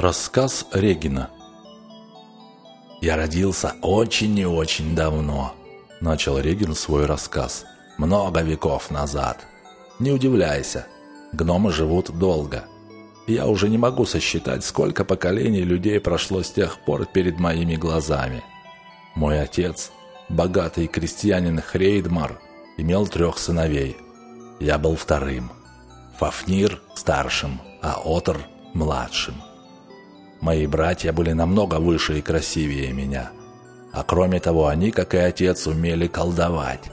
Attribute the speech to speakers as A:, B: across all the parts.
A: Рассказ Регина
B: «Я родился очень и очень давно», – начал Регин свой рассказ. «Много веков назад. Не удивляйся, гномы живут долго. Я уже не могу сосчитать, сколько поколений людей прошло с тех пор перед моими глазами. Мой отец, богатый крестьянин Хрейдмар, имел трех сыновей. Я был вторым. Фафнир – старшим, а Отр – младшим. Мои братья были намного выше и красивее меня. А кроме того, они, как и отец, умели колдовать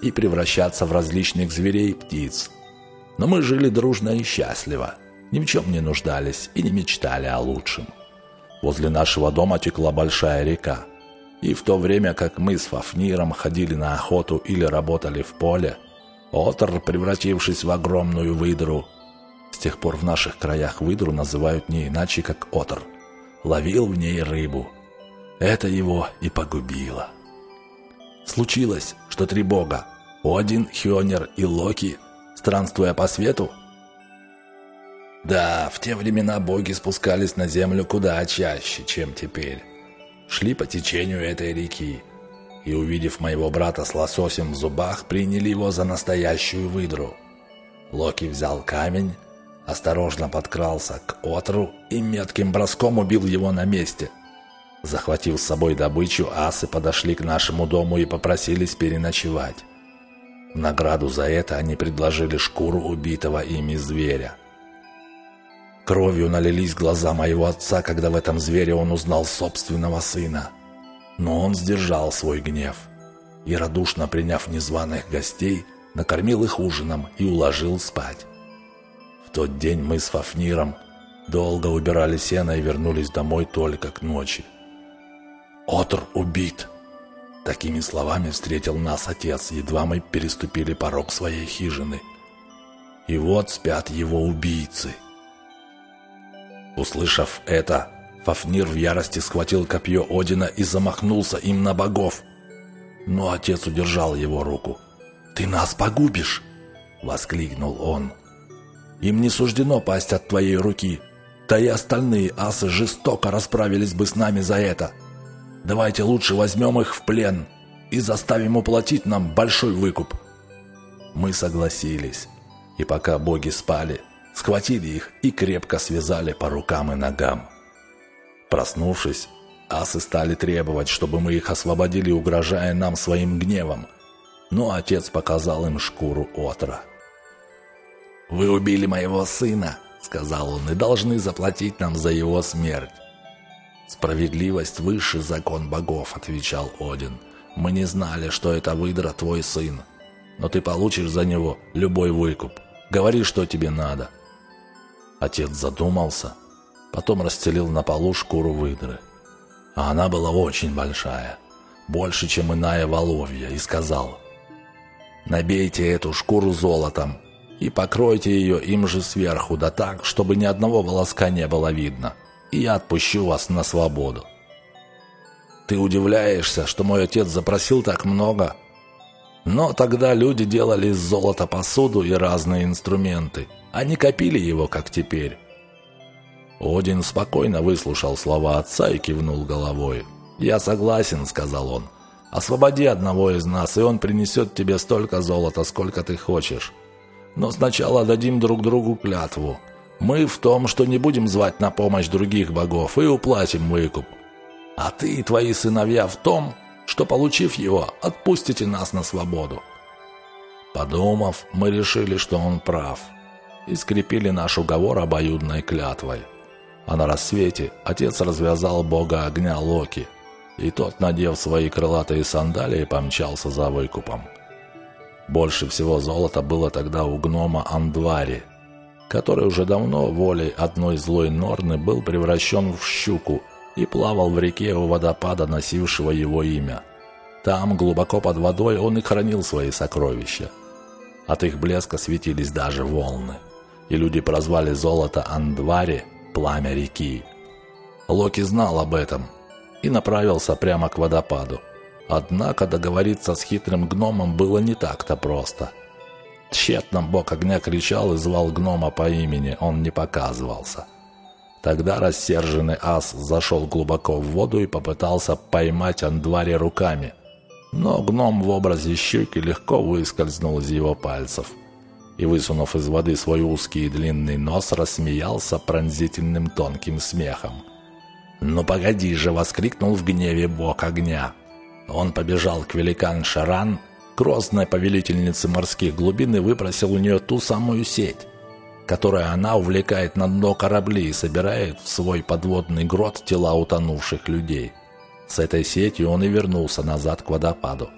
B: и превращаться в различных зверей и птиц. Но мы жили дружно и счастливо, ни в чем не нуждались и не мечтали о лучшем. Возле нашего дома текла большая река. И в то время, как мы с Фафниром ходили на охоту или работали в поле, Отр, превратившись в огромную выдру, с тех пор в наших краях выдру называют не иначе, как отр. Ловил в ней рыбу. Это его и погубило. Случилось, что три бога, Один, Хёнер и Локи, странствуя по свету, да, в те времена боги спускались на землю куда чаще, чем теперь. Шли по течению этой реки, и, увидев моего брата с лососем в зубах, приняли его за настоящую выдру. Локи взял камень, осторожно подкрался к Отру и метким броском убил его на месте. Захватив с собой добычу, асы подошли к нашему дому и попросились переночевать. В награду за это они предложили шкуру убитого ими зверя. Кровью налились глаза моего отца, когда в этом звере он узнал собственного сына. Но он сдержал свой гнев и, радушно приняв незваных гостей, накормил их ужином и уложил спать. Тот день мы с Фафниром долго убирали сено и вернулись домой только к ночи. «Отр убит!» Такими словами встретил нас отец, едва мы переступили порог своей хижины. И вот спят его убийцы. Услышав это, Фафнир в ярости схватил копье Одина и замахнулся им на богов. Но отец удержал его руку. «Ты нас погубишь!» — воскликнул он. Им не суждено пасть от твоей руки. Да и остальные асы жестоко расправились бы с нами за это. Давайте лучше возьмем их в плен и заставим уплатить нам большой выкуп». Мы согласились, и пока боги спали, схватили их и крепко связали по рукам и ногам. Проснувшись, асы стали требовать, чтобы мы их освободили, угрожая нам своим гневом. Но отец показал им шкуру отра. «Вы убили моего сына», — сказал он, — «и должны заплатить нам за его смерть». «Справедливость выше закон богов», — отвечал Один. «Мы не знали, что это выдра твой сын, но ты получишь за него любой выкуп. Говори, что тебе надо». Отец задумался, потом расстелил на полу шкуру выдры. А она была очень большая, больше, чем иная воловья, и сказал, «Набейте эту шкуру золотом и покройте ее им же сверху, да так, чтобы ни одного волоска не было видно, и я отпущу вас на свободу. Ты удивляешься, что мой отец запросил так много? Но тогда люди делали из золота посуду и разные инструменты, не копили его, как теперь. Один спокойно выслушал слова отца и кивнул головой. «Я согласен», — сказал он. «Освободи одного из нас, и он принесет тебе столько золота, сколько ты хочешь. Но сначала дадим друг другу клятву. Мы в том, что не будем звать на помощь других богов и уплатим выкуп. А ты и твои сыновья в том, что, получив его, отпустите нас на свободу». Подумав, мы решили, что он прав, и скрепили наш уговор обоюдной клятвой. А на рассвете отец развязал бога огня Локи, и тот, надев свои крылатые сандалии, помчался за выкупом. Больше всего золота было тогда у гнома Андвари, который уже давно волей одной злой Норны был превращен в щуку и плавал в реке у водопада, носившего его имя. Там, глубоко под водой, он и хранил свои сокровища. От их блеска светились даже волны, и люди прозвали золото Андвари «пламя реки». Локи знал об этом и направился прямо к водопаду. Однако договориться с хитрым гномом было не так-то просто. Тщетно бог огня кричал и звал гнома по имени, он не показывался. Тогда рассерженный ас зашел глубоко в воду и попытался поймать Андвари руками. Но гном в образе щуки легко выскользнул из его пальцев. И, высунув из воды свой узкий и длинный нос, рассмеялся пронзительным тонким смехом. «Ну погоди же!» — воскликнул в гневе бог огня. Он побежал к великан Шаран, грозной повелительнице морских глубин, и выпросил у нее ту самую сеть которой она увлекает на дно корабли и собирает в свой подводный грот тела утонувших людей. С этой сетью он и вернулся назад к водопаду.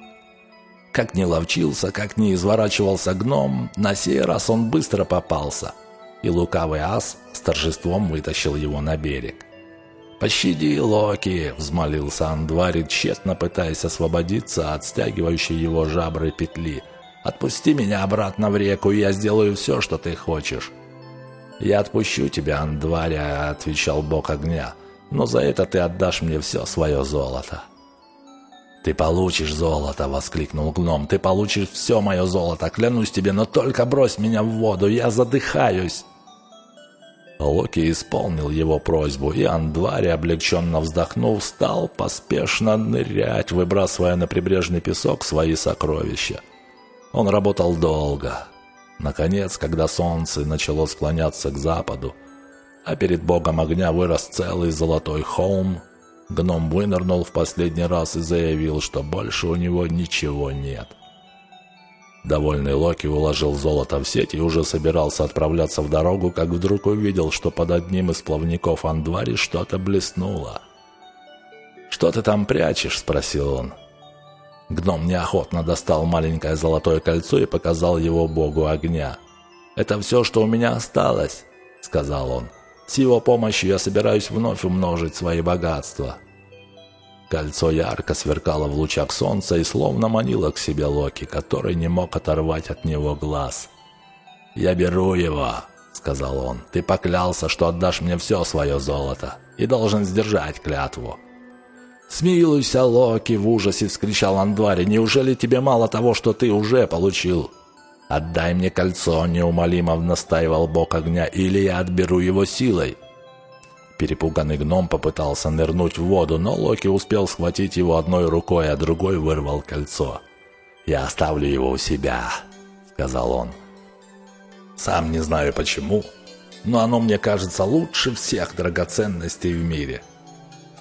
B: Как ни ловчился, как ни изворачивался гном, на сей раз он быстро попался, и лукавый ас с торжеством вытащил его на берег. «Пощади, Локи!» — взмолился Андвари, тщетно пытаясь освободиться от стягивающей его жабры петли. «Отпусти меня обратно в реку, и я сделаю все, что ты хочешь». «Я отпущу тебя, Андваря», — отвечал бог огня, «но за это ты отдашь мне все свое золото». «Ты получишь золото!» — воскликнул гном. «Ты получишь все мое золото! Клянусь тебе, но только брось меня в воду! Я задыхаюсь!» Локи исполнил его просьбу, и Андвари, облегченно вздохнув, стал поспешно нырять, выбрасывая на прибрежный песок свои сокровища. Он работал долго, Наконец, когда солнце начало склоняться к западу, а перед богом огня вырос целый золотой холм, гном вынырнул в последний раз и заявил, что больше у него ничего нет. Довольный Локи уложил золото в сеть и уже собирался отправляться в дорогу, как вдруг увидел, что под одним из плавников Андвари что-то блеснуло. «Что ты там прячешь?» – спросил он. Гном неохотно достал маленькое золотое кольцо и показал его богу огня. «Это все, что у меня осталось», — сказал он. «С его помощью я собираюсь вновь умножить свои богатства». Кольцо ярко сверкало в лучах солнца и словно манило к себе Локи, который не мог оторвать от него глаз. «Я беру его», — сказал он. «Ты поклялся, что отдашь мне все свое золото и должен сдержать клятву». «Смилуйся, Локи!» — в ужасе вскричал Андвари. «Неужели тебе мало того, что ты уже получил?» «Отдай мне кольцо!» — неумолимо настаивал бог огня. «Или я отберу его силой!» Перепуганный гном попытался нырнуть в воду, но Локи успел схватить его одной рукой, а другой вырвал кольцо. «Я оставлю его у себя», — сказал он. «Сам не знаю почему, но оно мне кажется лучше всех драгоценностей в мире».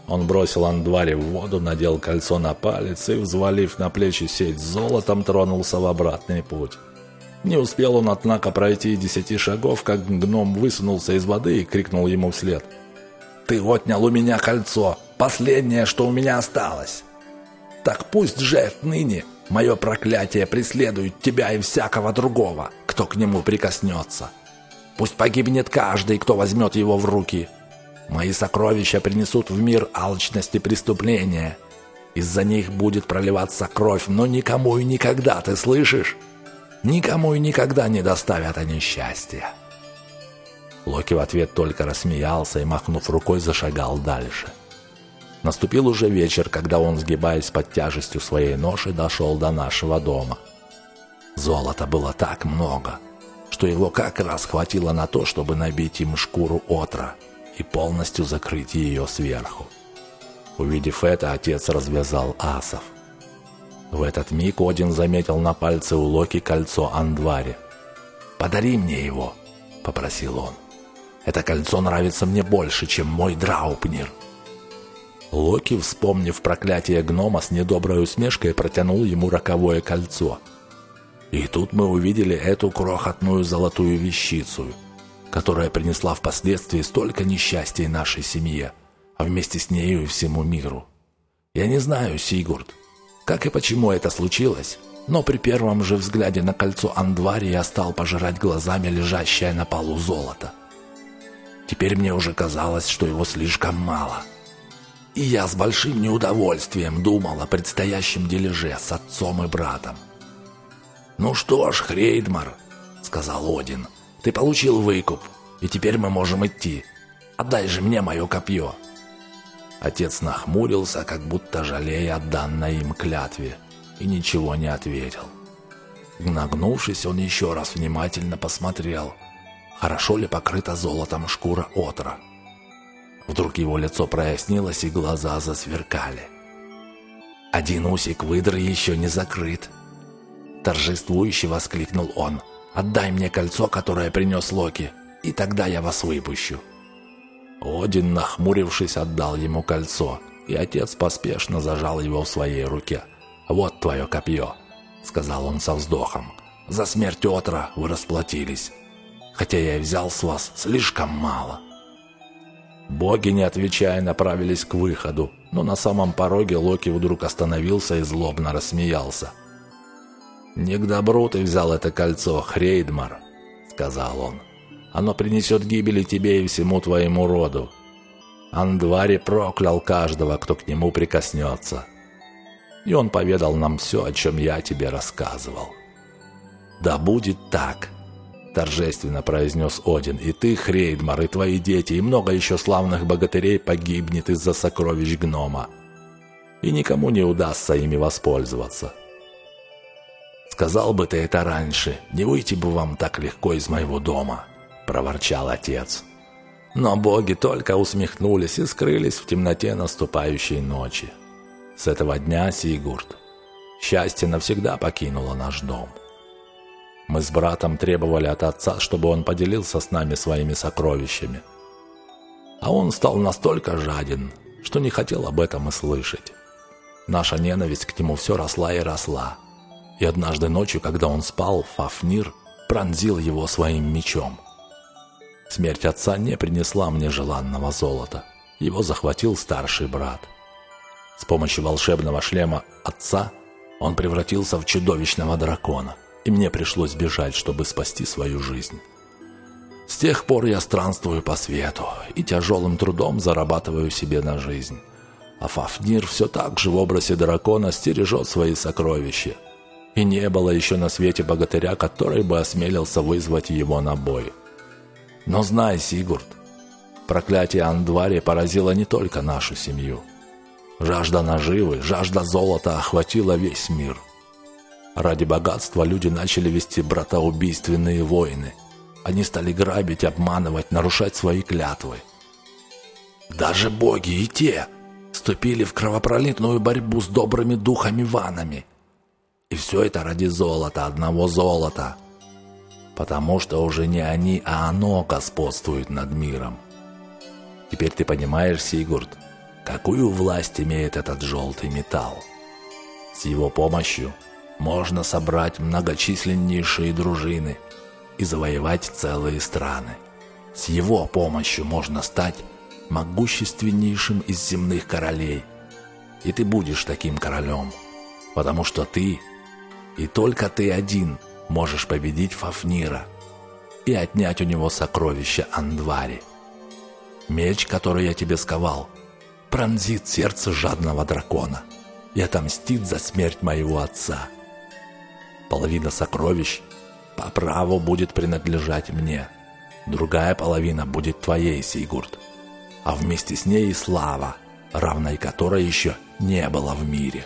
B: Он бросил Андвари в воду, надел кольцо на палец и, взвалив на плечи сеть с золотом, тронулся в обратный путь. Не успел он, однако, пройти десяти шагов, как гном высунулся из воды и крикнул ему вслед. «Ты отнял у меня кольцо! Последнее, что у меня осталось! Так пусть же отныне мое проклятие преследует тебя и всякого другого, кто к нему прикоснется! Пусть погибнет каждый, кто возьмет его в руки!» Мои сокровища принесут в мир алчность и преступления. Из-за них будет проливаться кровь, но никому и никогда, ты слышишь? Никому и никогда не доставят они счастья. Локи в ответ только рассмеялся и, махнув рукой, зашагал дальше. Наступил уже вечер, когда он, сгибаясь под тяжестью своей ноши, дошел до нашего дома. Золота было так много, что его как раз хватило на то, чтобы набить им шкуру отра – и полностью закрыть ее сверху. Увидев это, отец развязал асов. В этот миг Один заметил на пальце у Локи кольцо Андвари. «Подари мне его», — попросил он. «Это кольцо нравится мне больше, чем мой Драупнир». Локи, вспомнив проклятие гнома, с недоброй усмешкой протянул ему роковое кольцо. И тут мы увидели эту крохотную золотую вещицу — которая принесла впоследствии столько несчастья нашей семье, а вместе с нею и всему миру. Я не знаю, Сигурд, как и почему это случилось, но при первом же взгляде на кольцо Андвари я стал пожирать глазами лежащее на полу золото. Теперь мне уже казалось, что его слишком мало. И я с большим неудовольствием думал о предстоящем дележе с отцом и братом. «Ну что ж, Хрейдмар», — сказал Один, — ты получил выкуп, и теперь мы можем идти. Отдай же мне мое копье». Отец нахмурился, как будто жалея о данной им клятве, и ничего не ответил. Нагнувшись, он еще раз внимательно посмотрел, хорошо ли покрыта золотом шкура отра. Вдруг его лицо прояснилось и глаза засверкали. «Один усик выдры еще не закрыт!» Торжествующе воскликнул он. «Отдай мне кольцо, которое принес Локи, и тогда я вас выпущу!» Один, нахмурившись, отдал ему кольцо, и отец поспешно зажал его в своей руке. «Вот твое копье», — сказал он со вздохом. «За смерть Отра вы расплатились, хотя я взял с вас слишком мало». Боги, не отвечая, направились к выходу, но на самом пороге Локи вдруг остановился и злобно рассмеялся. «Не к добру ты взял это кольцо, Хрейдмар», — сказал он. «Оно принесет гибели тебе и всему твоему роду. Андвари проклял каждого, кто к нему прикоснется. И он поведал нам все, о чем я тебе рассказывал». «Да будет так», торжественно произнес Один, и ты, Хрейдмар, и твои дети, и много еще славных богатырей погибнет из-за сокровищ гнома. И никому не удастся ими воспользоваться. «Сказал бы ты это раньше, не выйти бы вам так легко из моего дома», — проворчал отец. Но боги только усмехнулись и скрылись в темноте наступающей ночи. С этого дня, Сигурд, счастье навсегда покинуло наш дом. Мы с братом требовали от отца, чтобы он поделился с нами своими сокровищами. А он стал настолько жаден, что не хотел об этом и слышать. Наша ненависть к нему все росла и росла. И однажды ночью, когда он спал, Фафнир пронзил его своим мечом. Смерть отца не принесла мне желанного золота. Его захватил старший брат. С помощью волшебного шлема отца он превратился в чудовищного дракона – и мне пришлось бежать, чтобы спасти свою жизнь. С тех пор я странствую по свету и тяжелым трудом зарабатываю себе на жизнь. А Фафнир все так же в образе дракона стережет свои сокровища. И не было еще на свете богатыря, который бы осмелился вызвать его на бой. Но знай, Сигурд, проклятие Андвари поразило не только нашу семью. Жажда наживы, жажда золота охватила весь мир – Ради богатства люди начали вести братоубийственные войны. Они стали грабить, обманывать, нарушать свои клятвы. Даже боги и те вступили в кровопролитную борьбу с добрыми духами-ванами. И все это ради золота, одного золота. Потому что уже не они, а оно господствует над миром. Теперь ты понимаешь, Сигурд, какую власть имеет этот желтый металл. С его помощью можно собрать многочисленнейшие дружины и завоевать целые страны. С его помощью можно стать могущественнейшим из земных королей. И ты будешь таким королем, потому что ты, и только ты один, можешь победить Фафнира и отнять у него сокровища Андвари. Меч, который я тебе сковал, пронзит сердце жадного дракона и отомстит за смерть моего отца. Половина сокровищ по праву будет принадлежать мне. Другая половина будет твоей, Сигурд. А вместе с ней и слава, равной которой еще не было в мире».